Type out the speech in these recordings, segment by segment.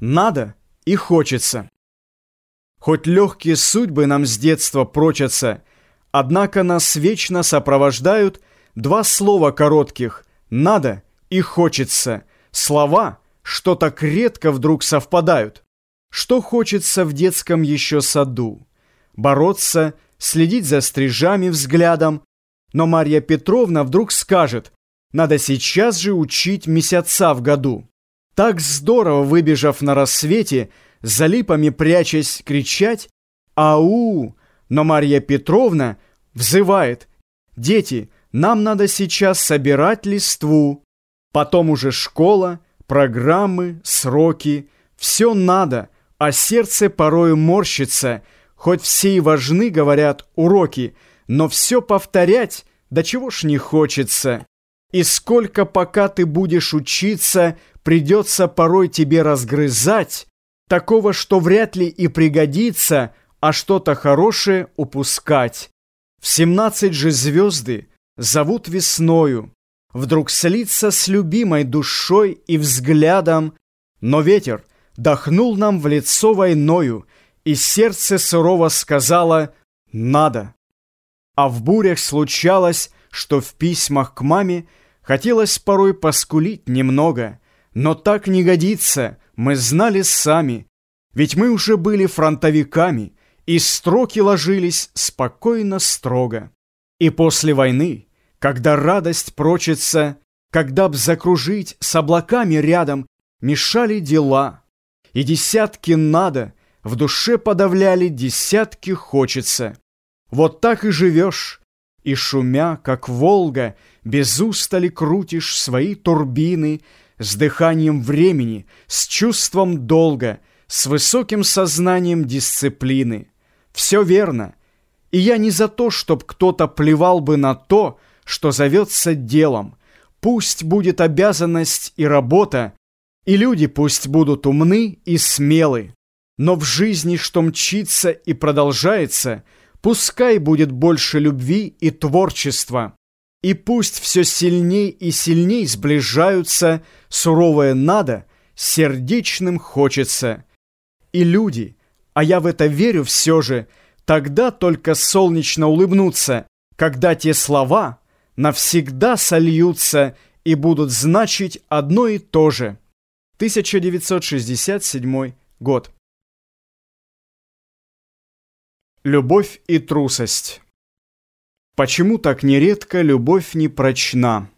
Надо и хочется. Хоть легкие судьбы нам с детства прочатся, Однако нас вечно сопровождают Два слова коротких «надо» и «хочется», Слова, что так редко вдруг совпадают. Что хочется в детском еще саду? Бороться, следить за стрижами взглядом. Но Марья Петровна вдруг скажет, надо сейчас же учить месяца в году. Так здорово, выбежав на рассвете, за липами прячась, кричать «Ау!» Но Марья Петровна взывает «Дети, нам надо сейчас собирать листву». Потом уже школа, программы, сроки. Все надо, а сердце порою морщится. Хоть все и важны, говорят, уроки, но все повторять, да чего ж не хочется. И сколько пока ты будешь учиться, придется порой тебе разгрызать, такого, что вряд ли и пригодится, а что-то хорошее упускать. В семнадцать же звезды зовут весною, вдруг слиться с любимой душой и взглядом, но ветер дохнул нам в лицо войною, и сердце сурово сказала «надо». А в бурях случалось, что в письмах к маме хотелось порой поскулить немного – но так не годится, мы знали сами, ведь мы уже были фронтовиками, и строки ложились спокойно строго. И после войны, когда радость прочится, когда б закружить с облаками рядом, мешали дела, и десятки надо, в душе подавляли, десятки хочется. Вот так и живешь, и шумя, как Волга, без устали крутишь свои турбины, с дыханием времени, с чувством долга, с высоким сознанием дисциплины. Все верно. И я не за то, чтоб кто-то плевал бы на то, что зовется делом. Пусть будет обязанность и работа, и люди пусть будут умны и смелы. Но в жизни, что мчится и продолжается, пускай будет больше любви и творчества. И пусть все сильней и сильней сближаются суровое надо, сердечным хочется. И люди, а я в это верю все же, тогда только солнечно улыбнутся, когда те слова навсегда сольются и будут значить одно и то же. 1967 год. Любовь и трусость Почему так нередко любовь не прочна?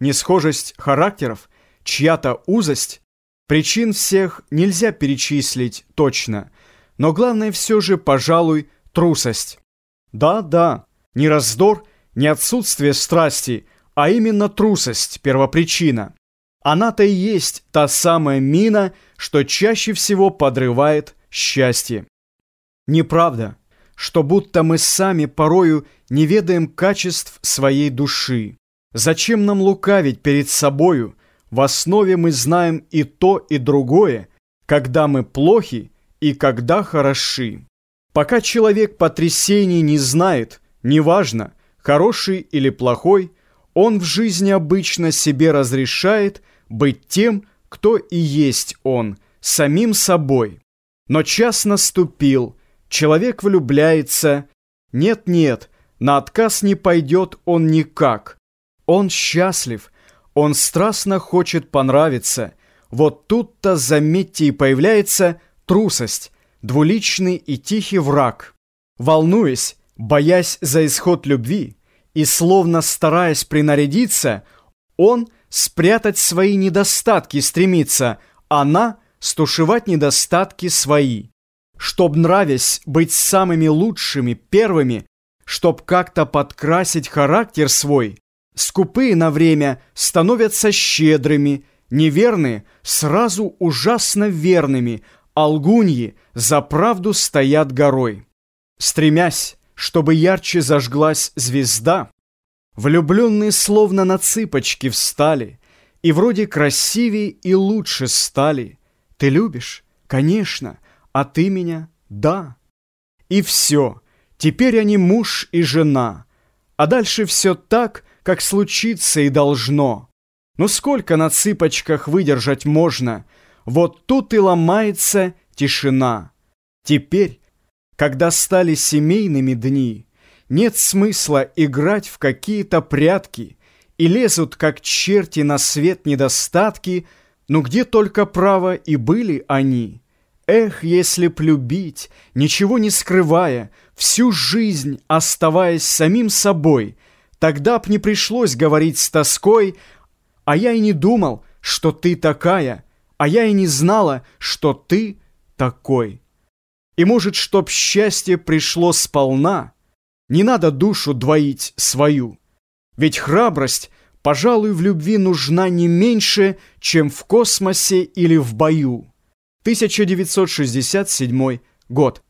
Несхожесть характеров, чья-то узость? Причин всех нельзя перечислить точно, но главное все же, пожалуй, трусость. Да-да, не раздор, не отсутствие страсти, а именно трусость – первопричина. Она-то и есть та самая мина, что чаще всего подрывает счастье. Неправда что будто мы сами порою не ведаем качеств своей души. Зачем нам лукавить перед собою? В основе мы знаем и то, и другое, когда мы плохи и когда хороши. Пока человек потрясений не знает, неважно, хороший или плохой, он в жизни обычно себе разрешает быть тем, кто и есть он, самим собой. Но час наступил – Человек влюбляется. Нет-нет, на отказ не пойдет он никак. Он счастлив, он страстно хочет понравиться. Вот тут-то, заметьте, и появляется трусость, двуличный и тихий враг. Волнуясь, боясь за исход любви, и словно стараясь принарядиться, он спрятать свои недостатки стремится, она стушевать недостатки свои чтоб, нравясь, быть самыми лучшими, первыми, чтоб как-то подкрасить характер свой, скупые на время становятся щедрыми, неверные сразу ужасно верными, а лгуньи за правду стоят горой. Стремясь, чтобы ярче зажглась звезда, влюбленные словно на цыпочки встали и вроде красивее и лучше стали. Ты любишь? Конечно а ты меня — да. И все, теперь они муж и жена, а дальше все так, как случится и должно. Но сколько на цыпочках выдержать можно? Вот тут и ломается тишина. Теперь, когда стали семейными дни, нет смысла играть в какие-то прятки, и лезут, как черти, на свет недостатки, но где только право и были они. Эх, если б любить, ничего не скрывая, всю жизнь оставаясь самим собой, тогда б не пришлось говорить с тоской, а я и не думал, что ты такая, а я и не знала, что ты такой. И может, чтоб счастье пришло сполна, не надо душу двоить свою. Ведь храбрость, пожалуй, в любви нужна не меньше, чем в космосе или в бою. 1967 год.